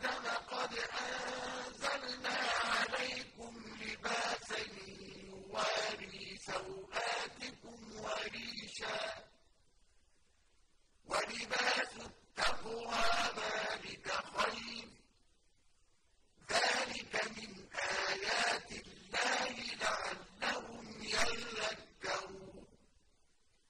آدم قد أنزلنا عليكم لباسا يواري سوآتكم وريشا